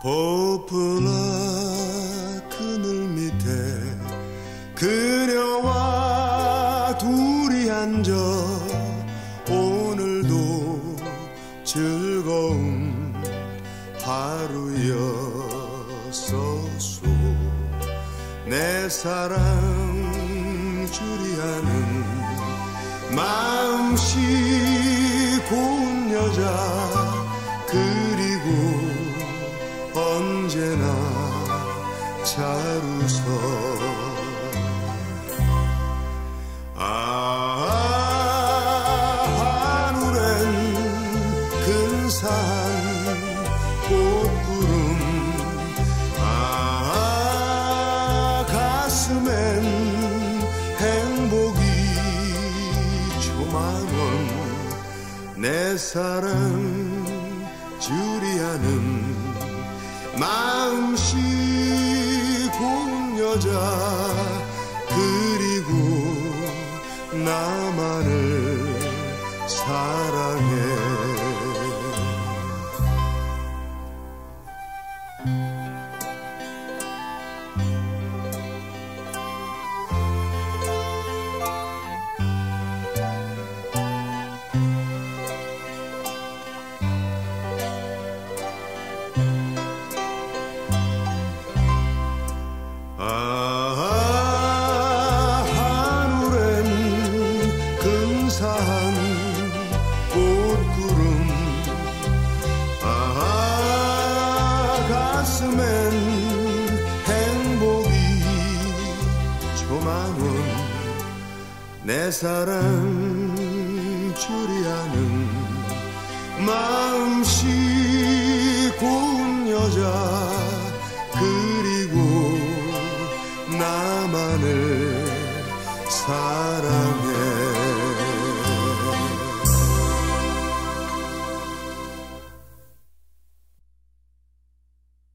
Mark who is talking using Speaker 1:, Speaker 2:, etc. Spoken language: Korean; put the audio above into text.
Speaker 1: 보풀아 그늘 밑에 그녀와 둘이 앉아 오늘도 즐거운 하루였었소 내 사랑 주리하는 마음씨 언제나 잘 웃어. 아 하늘엔 근사한 꽃구름. 아 가슴엔 행복이 조만원 내 사랑 주리하는 마음씨 고운 여자 그리고 나만을 사랑 내 사랑 주리하는 마음씨 고운 여자 그리고 나만을 사랑해